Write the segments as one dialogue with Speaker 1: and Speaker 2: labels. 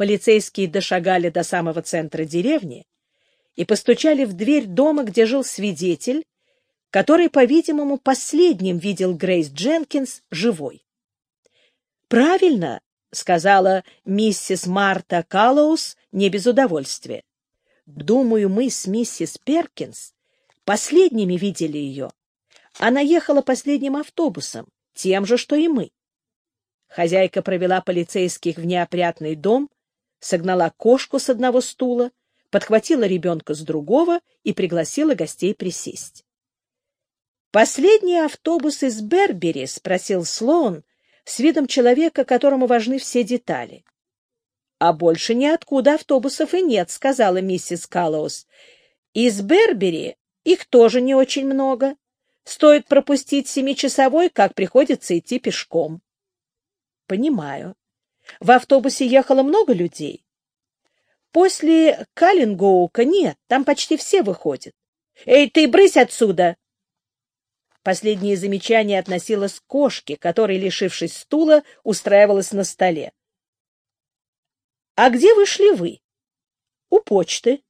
Speaker 1: полицейские дошагали до самого центра деревни и постучали в дверь дома, где жил свидетель, который, по-видимому, последним видел Грейс Дженкинс живой. «Правильно», — сказала миссис Марта Каллоус не без удовольствия. «Думаю, мы с миссис Перкинс последними видели ее. Она ехала последним автобусом, тем же, что и мы. Хозяйка провела полицейских в неопрятный дом, согнала кошку с одного стула, подхватила ребенка с другого и пригласила гостей присесть. «Последний автобус из Бербери?» — спросил Слоун с видом человека, которому важны все детали. «А больше ниоткуда автобусов и нет», — сказала миссис Каллоус. «Из Бербери их тоже не очень много. Стоит пропустить семичасовой, как приходится идти пешком». «Понимаю. В автобусе ехало много людей?» «После Каллингоука нет, там почти все выходят». «Эй, ты брысь отсюда!» Последнее замечание относилось к кошке, которая, лишившись стула, устраивалась на столе. — А где вышли вы? — У почты.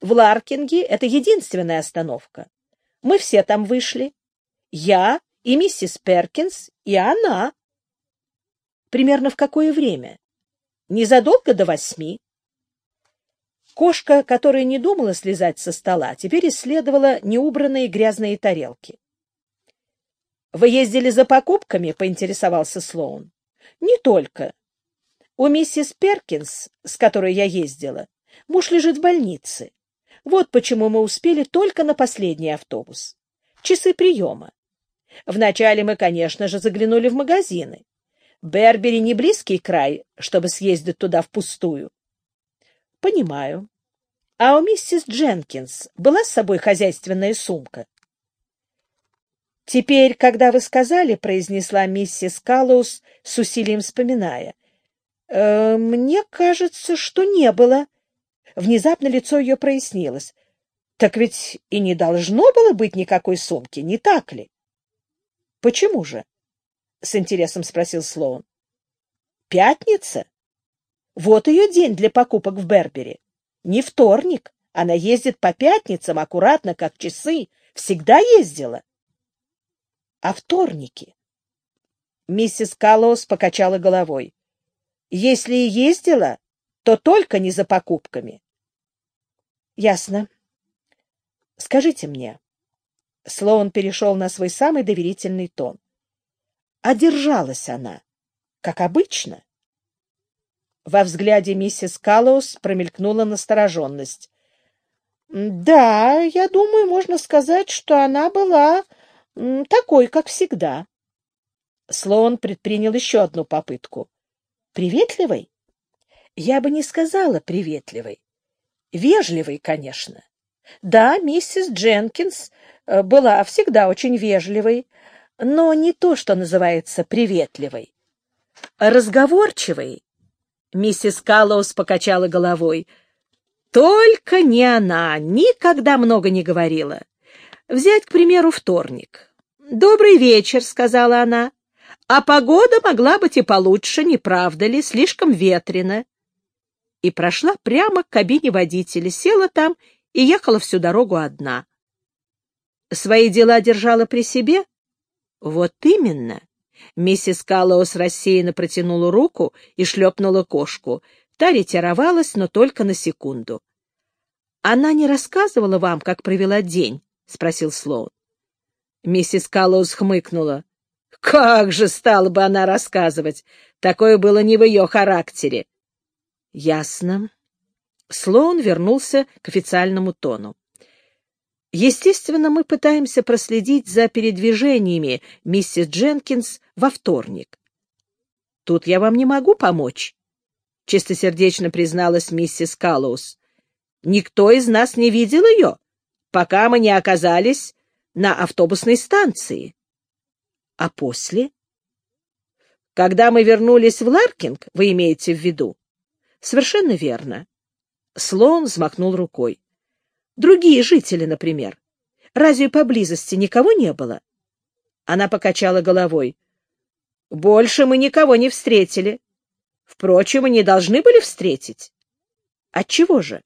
Speaker 1: В Ларкинге это единственная остановка. Мы все там вышли. Я и миссис Перкинс, и она. Примерно в какое время? Незадолго до восьми. Кошка, которая не думала слезать со стола, теперь исследовала неубранные грязные тарелки. Вы ездили за покупками? — поинтересовался Слоун. — Не только. У миссис Перкинс, с которой я ездила, муж лежит в больнице. Вот почему мы успели только на последний автобус. Часы приема. Вначале мы, конечно же, заглянули в магазины. Бербери не близкий край, чтобы съездить туда впустую. — Понимаю. А у миссис Дженкинс была с собой хозяйственная сумка? «Теперь, когда вы сказали, — произнесла миссис Каллоус, с усилием вспоминая, э, — мне кажется, что не было». Внезапно лицо ее прояснилось. «Так ведь и не должно было быть никакой сумки, не так ли?» «Почему же?» — с интересом спросил Слоун. «Пятница? Вот ее день для покупок в Бербери. Не вторник. Она ездит по пятницам, аккуратно, как часы. Всегда ездила а вторники. Миссис Каллоус покачала головой. Если и ездила, то только не за покупками. Ясно. Скажите мне. Слоун перешел на свой самый доверительный тон. А держалась она, как обычно? Во взгляде миссис Каллоус промелькнула настороженность. «Да, я думаю, можно сказать, что она была такой, как всегда. Слоун предпринял еще одну попытку. Приветливый? Я бы не сказала приветливый. Вежливый, конечно. Да, миссис Дженкинс э, была всегда очень вежливой, но не то, что называется приветливой. Разговорчивой. Миссис Каллоус покачала головой. Только не она, никогда много не говорила. Взять, к примеру, вторник. «Добрый вечер», — сказала она. «А погода могла быть и получше, не правда ли? Слишком ветрено». И прошла прямо к кабине водителя, села там и ехала всю дорогу одна. Свои дела держала при себе? Вот именно. Миссис Каллоус рассеянно протянула руку и шлепнула кошку. Та ретировалась, но только на секунду. Она не рассказывала вам, как провела день? — спросил Слоун. Миссис Каллоус хмыкнула. «Как же стала бы она рассказывать? Такое было не в ее характере». «Ясно». Слоун вернулся к официальному тону. Естественно, мы пытаемся проследить за передвижениями миссис Дженкинс во вторник. Тут я вам не могу помочь, — чистосердечно призналась миссис Каллоус. Никто из нас не видел ее пока мы не оказались на автобусной станции. А после? Когда мы вернулись в Ларкинг, вы имеете в виду? Совершенно верно. Слон взмахнул рукой. Другие жители, например. Разве поблизости никого не было? Она покачала головой. Больше мы никого не встретили. Впрочем, они должны были встретить. Отчего же?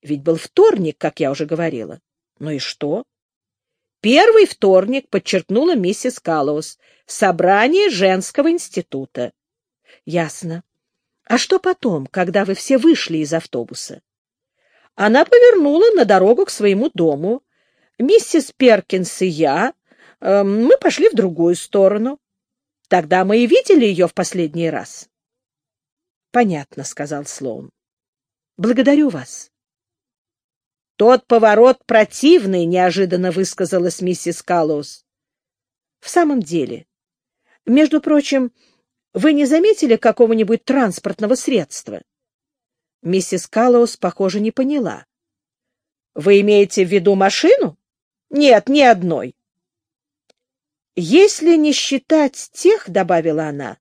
Speaker 1: Ведь был вторник, как я уже говорила. Ну и что? Первый вторник, подчеркнула миссис Каллоус, собрание женского института. Ясно. А что потом, когда вы все вышли из автобуса? Она повернула на дорогу к своему дому. Миссис Перкинс и я, э, мы пошли в другую сторону. Тогда мы и видели ее в последний раз. — Понятно, — сказал Слоун. — Благодарю вас. — Тот поворот противный, — неожиданно высказалась миссис Каллоус. — В самом деле. Между прочим, вы не заметили какого-нибудь транспортного средства? Миссис Каллоус, похоже, не поняла. — Вы имеете в виду машину? — Нет, ни одной. — Если не считать тех, — добавила она,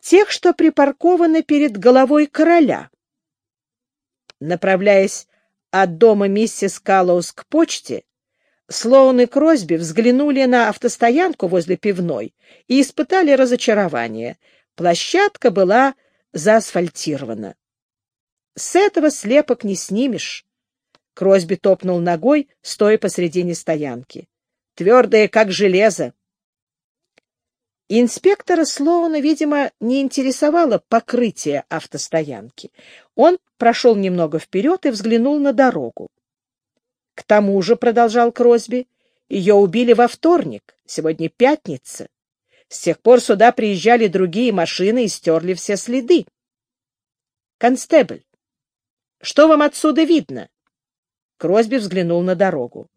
Speaker 1: тех, что припаркованы перед головой короля. Направляясь от дома миссис Каллоус к почте, Слоун и Кросби взглянули на автостоянку возле пивной и испытали разочарование. Площадка была заасфальтирована. С этого слепок не снимешь. Кросби топнул ногой, стоя посредине стоянки. Твердое, как железо. Инспектора Слоуна, видимо, не интересовало покрытие автостоянки. Он прошел немного вперед и взглянул на дорогу. К тому же, — продолжал Кросби, — ее убили во вторник, сегодня пятница. С тех пор сюда приезжали другие машины и стерли все следы. Констебль, что вам отсюда видно? Кросби взглянул на дорогу.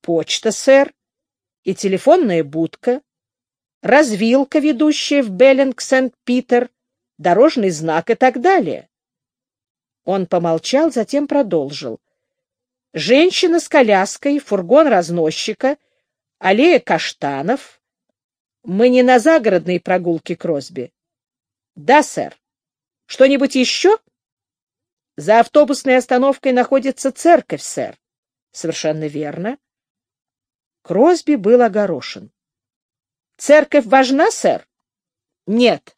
Speaker 1: Почта, сэр, и телефонная будка развилка, ведущая в Беллинг-Сент-Питер, дорожный знак и так далее. Он помолчал, затем продолжил. Женщина с коляской, фургон разносчика, аллея каштанов. Мы не на загородной прогулке Кросби. Да, сэр. Что-нибудь еще? За автобусной остановкой находится церковь, сэр. Совершенно верно. Кросби был огорошен. Церковь важна, сэр? Нет.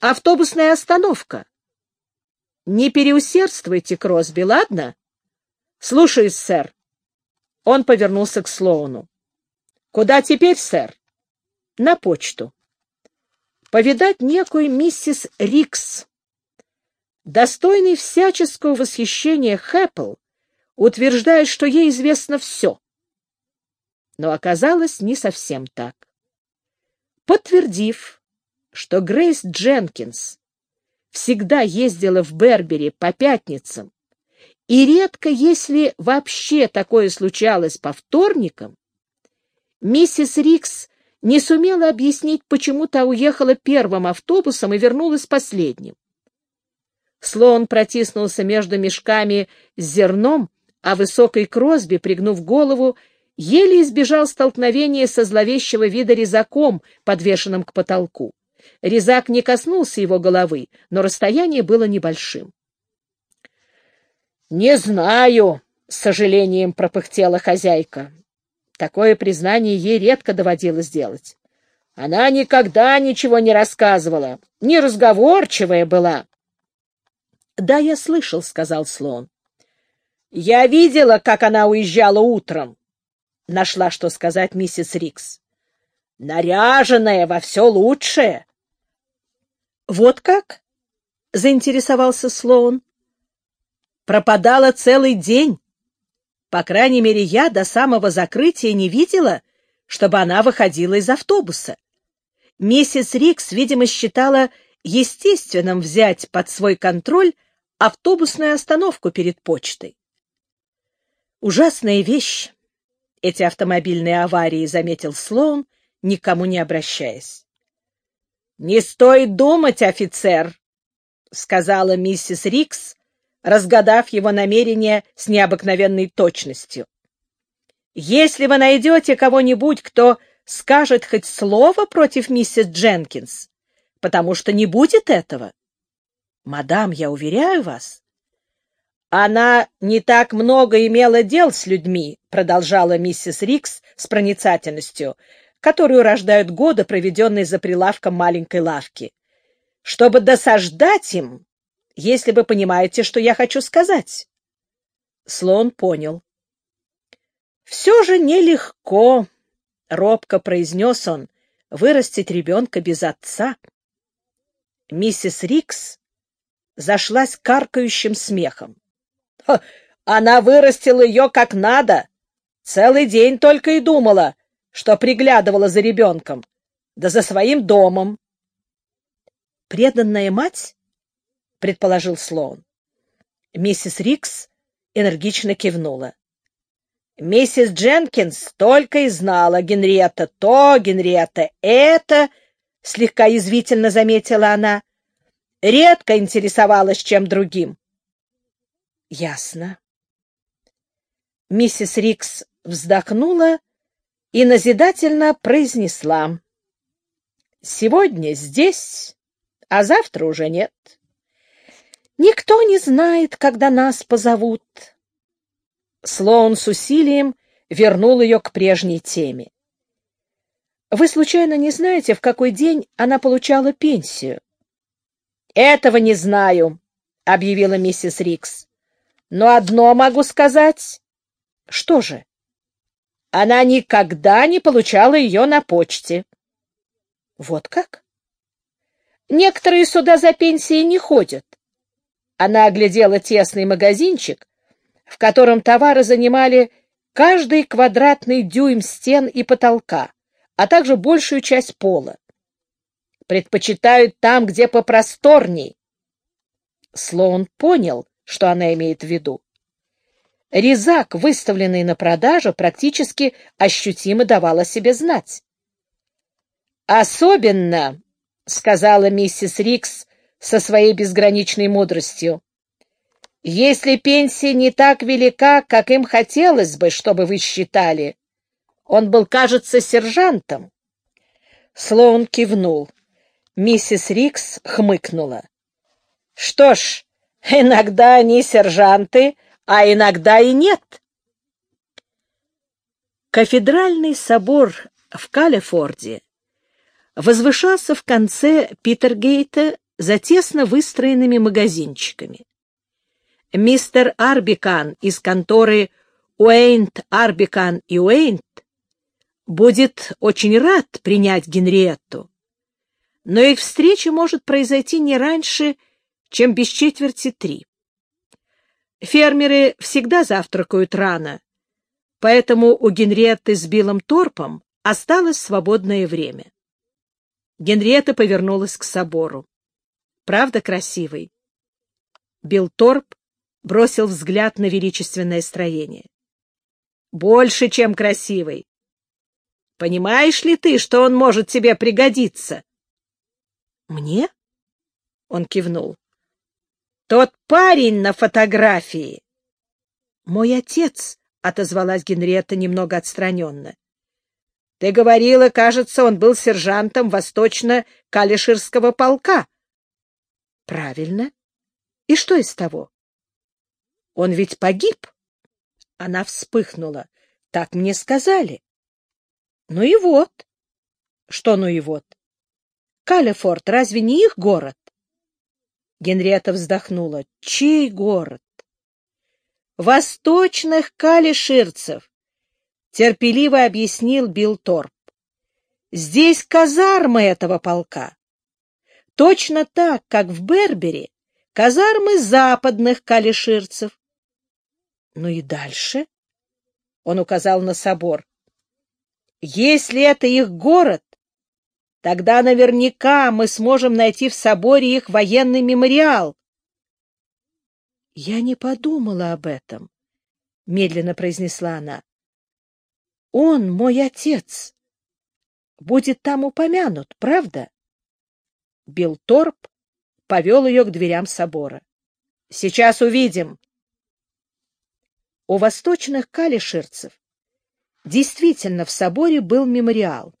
Speaker 1: Автобусная остановка. Не переусердствуйте, Кросби, ладно? Слушаюсь, сэр. Он повернулся к Слоуну. Куда теперь, сэр? На почту. Повидать некую миссис Рикс. Достойный всяческого восхищения Хэппл утверждает, что ей известно все. Но оказалось не совсем так подтвердив, что Грейс Дженкинс всегда ездила в Бербери по пятницам, и редко, если вообще такое случалось по вторникам, миссис Рикс не сумела объяснить, почему та уехала первым автобусом и вернулась последним. Слоун протиснулся между мешками с зерном, а высокой Кросби, пригнув голову, еле избежал столкновения со зловещего вида резаком, подвешенным к потолку. Резак не коснулся его головы, но расстояние было небольшим. «Не знаю», — с сожалением пропыхтела хозяйка. Такое признание ей редко доводилось делать. Она никогда ничего не рассказывала, неразговорчивая была. — Да, я слышал, — сказал слон. — Я видела, как она уезжала утром. — нашла что сказать миссис Рикс. «Наряженная во все лучшее!» «Вот как?» — заинтересовался Слоун. «Пропадала целый день. По крайней мере, я до самого закрытия не видела, чтобы она выходила из автобуса. Миссис Рикс, видимо, считала естественным взять под свой контроль автобусную остановку перед почтой. Ужасная вещь эти автомобильные аварии, заметил Слоун, никому не обращаясь. — Не стоит думать, офицер, — сказала миссис Рикс, разгадав его намерение с необыкновенной точностью. — Если вы найдете кого-нибудь, кто скажет хоть слово против миссис Дженкинс, потому что не будет этого. Мадам, я уверяю вас, она не так много имела дел с людьми, продолжала миссис Рикс с проницательностью, которую рождают годы, проведенные за прилавком маленькой лавки. чтобы досаждать им, если вы понимаете, что я хочу сказать. Слон понял. Все же нелегко, — робко произнес он, — вырастить ребенка без отца. Миссис Рикс зашлась каркающим смехом. — Она вырастила ее как надо. Целый день только и думала, что приглядывала за ребенком, да за своим домом. — Преданная мать? — предположил Слоун. Миссис Рикс энергично кивнула. Миссис Дженкинс только и знала Генриетта то, Генриетта это, — слегка язвительно заметила она. Редко интересовалась чем другим. — Ясно. Миссис Рикс вздохнула и назидательно произнесла. — Сегодня здесь, а завтра уже нет. Никто не знает, когда нас позовут. Слоун с усилием вернул ее к прежней теме. «Вы случайно не знаете, в какой день она получала пенсию?» «Этого не знаю», — объявила миссис Рикс. «Но одно могу сказать». «Что же?» «Она никогда не получала ее на почте». «Вот как?» «Некоторые сюда за пенсией не ходят». Она оглядела тесный магазинчик, в котором товары занимали каждый квадратный дюйм стен и потолка, а также большую часть пола. Предпочитают там, где попросторней. Слоун понял, что она имеет в виду. Резак, выставленный на продажу, практически ощутимо давал о себе знать. «Особенно», — сказала миссис Рикс со своей безграничной мудростью, если пенсия не так велика, как им хотелось бы, чтобы вы считали, он был, кажется, сержантом. Слоун кивнул. Миссис Рикс хмыкнула. Что ж, иногда они сержанты, а иногда и нет. Кафедральный собор в Калифорде возвышался в конце Питергейта за тесно выстроенными магазинчиками. Мистер Арбикан из конторы Уэйнт, Арбикан и Уэйнт будет очень рад принять Генриетту, но их встреча может произойти не раньше, чем без четверти три. Фермеры всегда завтракают рано, поэтому у Генриетты с Биллом Торпом осталось свободное время. Генриетта повернулась к собору. Правда красивый? Билл Торп бросил взгляд на величественное строение. Больше, чем красивый. Понимаешь ли ты, что он может тебе пригодиться? Мне? Он кивнул. Тот парень на фотографии. Мой отец, отозвалась Генриетта немного отстраненно. Ты говорила, кажется, он был сержантом восточно-калиширского полка. Правильно. И что из того? Он ведь погиб. Она вспыхнула. Так мне сказали. Ну и вот. Что ну и вот? Калифорд разве не их город? Генриетта вздохнула. Чей город? Восточных калиширцев, терпеливо объяснил Билл Торп. Здесь казармы этого полка. Точно так, как в Бербере казармы западных калиширцев. Ну и дальше? Он указал на собор. Если это их город, тогда наверняка мы сможем найти в соборе их военный мемориал. Я не подумала об этом, медленно произнесла она. Он мой отец. Будет там упомянут, правда? Билторп повел ее к дверям собора. Сейчас увидим. У восточных калиширцев действительно в соборе был мемориал.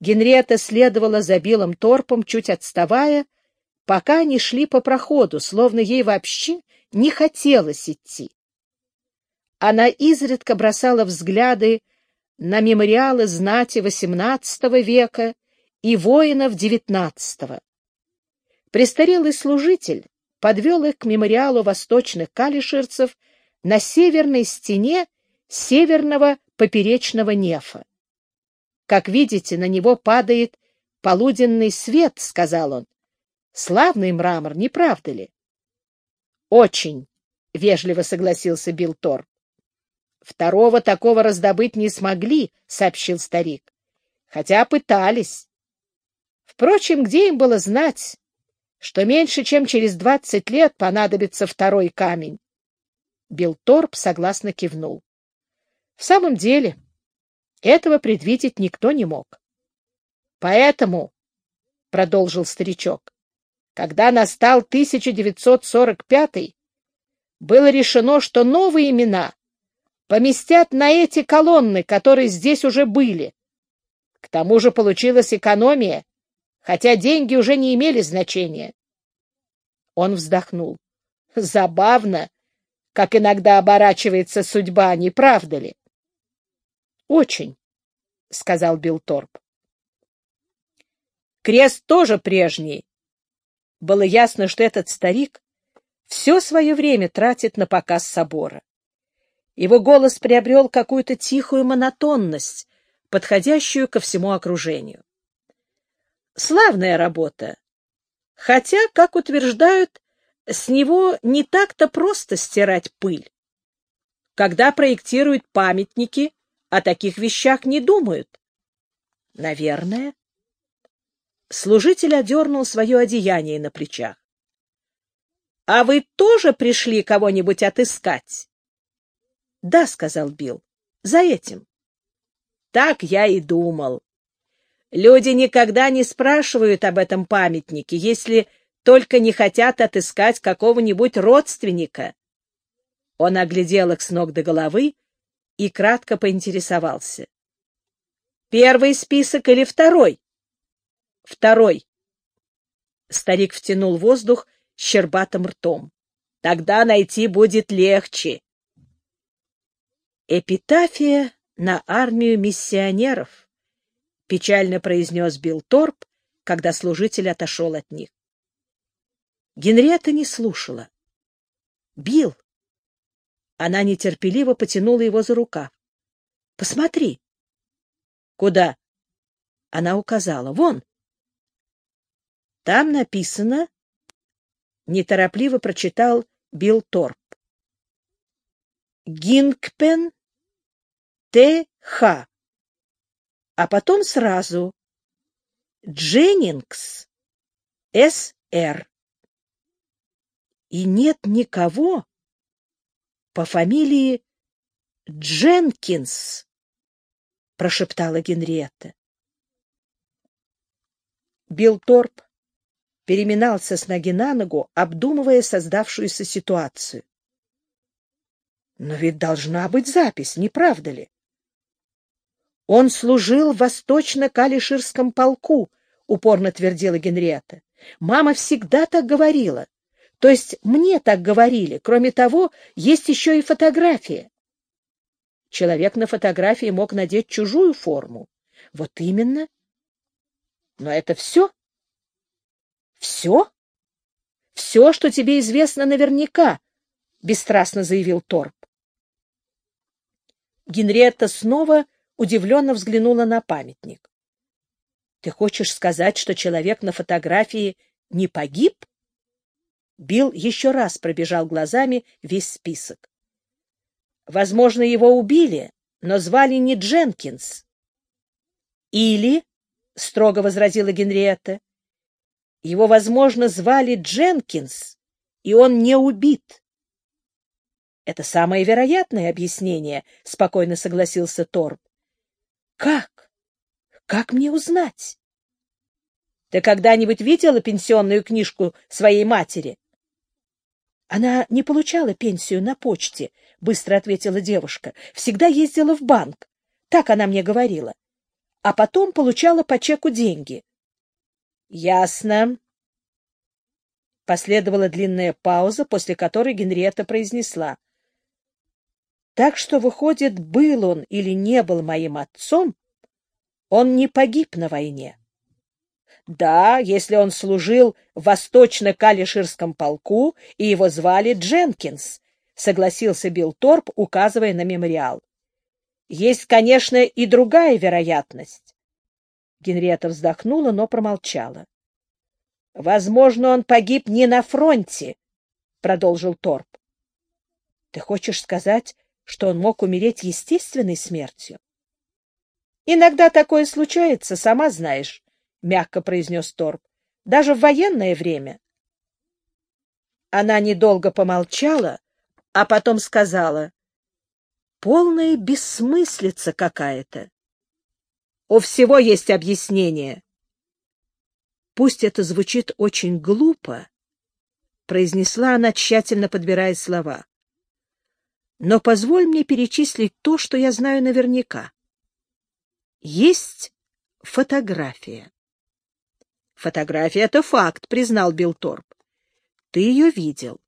Speaker 1: Генриетта следовала за Биллом Торпом, чуть отставая, пока они шли по проходу, словно ей вообще не хотелось идти. Она изредка бросала взгляды на мемориалы знати XVIII века и воинов XIX. престарелый служитель подвел их к мемориалу восточных калиширцев на северной стене северного поперечного нефа. Как видите, на него падает полуденный свет, — сказал он. Славный мрамор, не правда ли? Очень, — вежливо согласился Билл Торп. Второго такого раздобыть не смогли, — сообщил старик. Хотя пытались. Впрочем, где им было знать, что меньше чем через двадцать лет понадобится второй камень? Билл Торп согласно кивнул. В самом деле, этого предвидеть никто не мог. Поэтому, — продолжил старичок, — когда настал 1945 было решено, что новые имена поместят на эти колонны, которые здесь уже были. К тому же получилась экономия, хотя деньги уже не имели значения. Он вздохнул. Забавно, как иногда оборачивается судьба, не правда ли? Очень, — сказал Билторп. Крест тоже прежний. Было ясно, что этот старик все свое время тратит на показ собора. Его голос приобрел какую-то тихую монотонность, подходящую ко всему окружению. Славная работа, хотя, как утверждают, с него не так-то просто стирать пыль. Когда проектируют памятники, о таких вещах не думают. Наверное. Служитель одернул свое одеяние на плечах. — А вы тоже пришли кого-нибудь отыскать? — Да, — сказал Билл, — за этим. — Так я и думал. Люди никогда не спрашивают об этом памятнике, если только не хотят отыскать какого-нибудь родственника. Он оглядел их с ног до головы и кратко поинтересовался. «Первый список или второй?» «Второй». Старик втянул воздух щербатым ртом. «Тогда найти будет легче». «Эпитафия на армию миссионеров», — печально произнес Билл Торп, когда служитель отошел от них. Генриетта не слушала. «Билл, она нетерпеливо потянула его за рукав. — Посмотри. — Куда? Она указала. — Вон. Там написано... Неторопливо прочитал Билл Торп. Гингпен Т.Х. А потом сразу Дженнингс С.Р. И нет никого, по фамилии Дженкинс, — прошептала Генриетта. Билл Торп переминался с ноги на ногу, обдумывая создавшуюся ситуацию. Но ведь должна быть запись, не правда ли? Он служил в восточно-калиширском полку, упорно твердила Генриетта. Мама всегда так говорила. То есть мне так говорили. Кроме того, есть еще и фотография. Человек на фотографии мог надеть чужую форму. Вот именно. Но это все? Все? Все, что тебе известно наверняка, — бесстрастно заявил Торп. Генриетта снова удивленно взглянула на памятник. — Ты хочешь сказать, что человек на фотографии не погиб? Билл еще раз пробежал глазами весь список. Возможно, его убили, но звали не Дженкинс. Или, — строго возразила Генриетта, — его, возможно, звали Дженкинс, и он не убит. — Это самое вероятное объяснение, — спокойно согласился Торп. — Как? Как мне узнать? Ты когда-нибудь видела пенсионную книжку своей матери? Она не получала пенсию на почте, — быстро ответила девушка. Всегда ездила в банк. Так она мне говорила. А потом получала по чеку деньги. — Ясно. Последовала длинная пауза, после которой Генриетта произнесла. — Так что, выходит, был он или не был моим отцом, он не погиб на войне. Да, если он служил в восточно-калиширском полку, и его звали Дженкинс, согласился Билл Торп, указывая на мемориал. Есть, конечно, и другая вероятность. Генриетта вздохнула, но промолчала. — Возможно, он погиб не на фронте, — продолжил Торп. — Ты хочешь сказать, что он мог умереть естественной смертью? — Иногда такое случается, сама знаешь. — мягко произнес Торп. — Даже в военное время. Она недолго помолчала, а потом сказала. — Полная бессмыслица какая-то. У всего есть объяснение. Пусть это звучит очень глупо, — произнесла она, тщательно подбирая слова. Но позволь мне перечислить то, что я знаю наверняка. Есть фотография. Фотография — это факт, признал Билторп. Ты ее видел.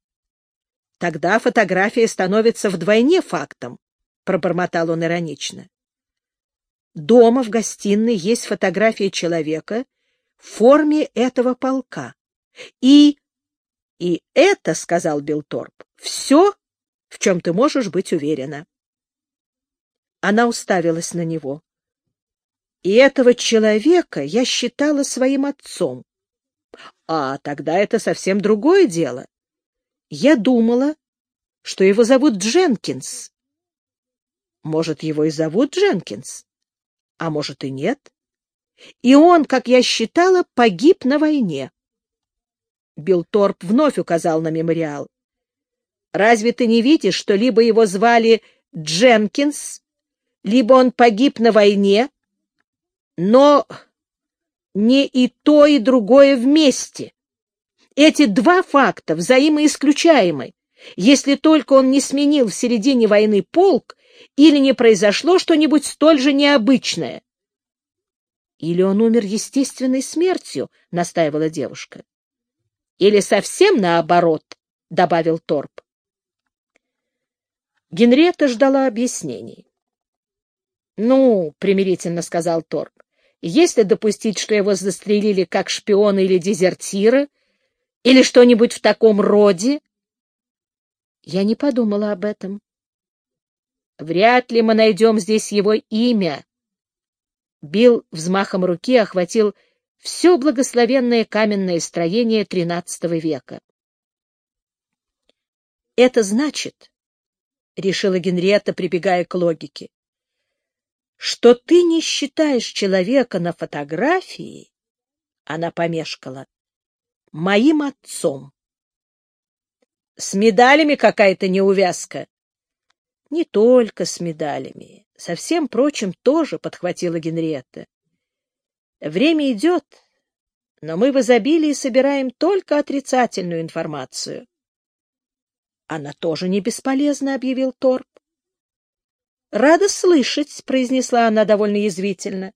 Speaker 1: Тогда фотография становится вдвойне фактом, пробормотал он иронично. Дома в гостиной есть фотография человека в форме этого полка. И... И это, — сказал Билторп, — все, в чем ты можешь быть уверена. Она уставилась на него. И этого человека я считала своим отцом. А тогда это совсем другое дело. Я думала, что его зовут Дженкинс. Может, его и зовут Дженкинс, а может и нет. И он, как я считала, погиб на войне. Билторп вновь указал на мемориал. Разве ты не видишь, что либо его звали Дженкинс, либо он погиб на войне, но не и то, и другое вместе. Эти два факта взаимоисключаемы, если только он не сменил в середине войны полк или не произошло что-нибудь столь же необычное. Или он умер естественной смертью, — настаивала девушка. Или совсем наоборот, — добавил Торп. Генриетта ждала объяснений. — Ну, — примирительно сказал Торп, если допустить, что его застрелили как шпиона или дезертира, или что-нибудь в таком роде? Я не подумала об этом. Вряд ли мы найдем здесь его имя. Билл взмахом руки охватил все благословенное каменное строение XIII века. Это значит, — решила Генриетта, прибегая к логике, что ты не считаешь человека на фотографии, она помешкала, моим отцом. С медалями какая-то неувязка. Не только с медалями, со всем прочим тоже, подхватила Генриетта. Время идет, но мы в изобилии собираем только отрицательную информацию. Она тоже не бесполезна, объявил Торп. Рада слышать, — произнесла она довольно язвительно.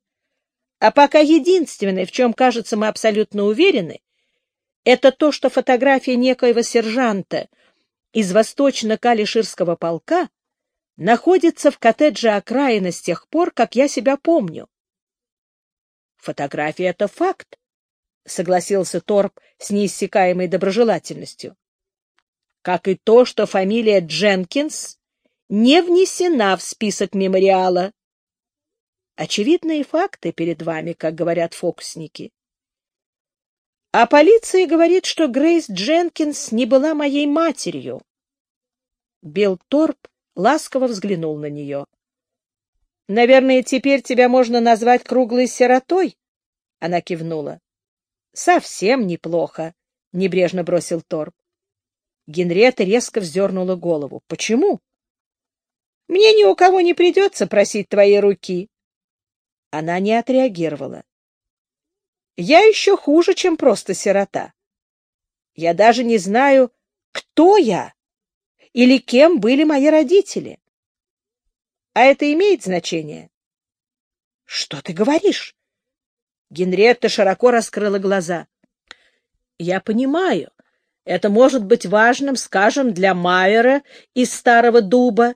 Speaker 1: А пока единственное, в чем, кажется, мы абсолютно уверены, это то, что фотография некоего сержанта из восточно-калиширского полка находится в коттедже окраины с тех пор, как я себя помню. Фотография — это факт, — согласился Торп с неиссякаемой доброжелательностью. Как и то, что фамилия Дженкинс не внесена в список мемориала. Очевидные факты перед вами, как говорят фокусники. А полиция говорит, что Грейс Дженкинс не была моей матерью. Билл Торп ласково взглянул на нее. — Наверное, теперь тебя можно назвать круглой сиротой? Она кивнула. — Совсем неплохо, — небрежно бросил Торп. Генриетта резко вздернула голову. — Почему? Мне ни у кого не придется просить твоей руки. Она не отреагировала. Я еще хуже, чем просто сирота. Я даже не знаю, кто я или кем были мои родители. А это имеет значение? — Что ты говоришь? Генриетта широко раскрыла глаза. — Я понимаю, это может быть важным, скажем, для Майера из Старого Дуба,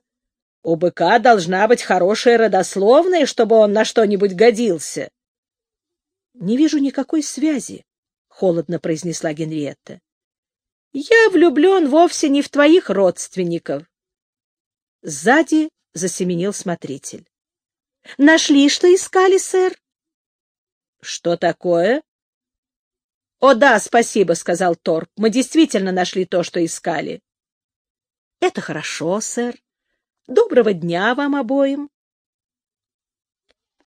Speaker 1: у быка должна быть хорошая родословная, чтобы он на что-нибудь годился. — Не вижу никакой связи, — холодно произнесла Генриетта. — Я влюблен вовсе не в твоих родственников. Сзади засеменил смотритель. — Нашли, что искали, сэр? — Что такое? — О, да, спасибо, — сказал Торп. — Мы действительно нашли то, что искали. — Это хорошо, сэр. Доброго дня вам обоим.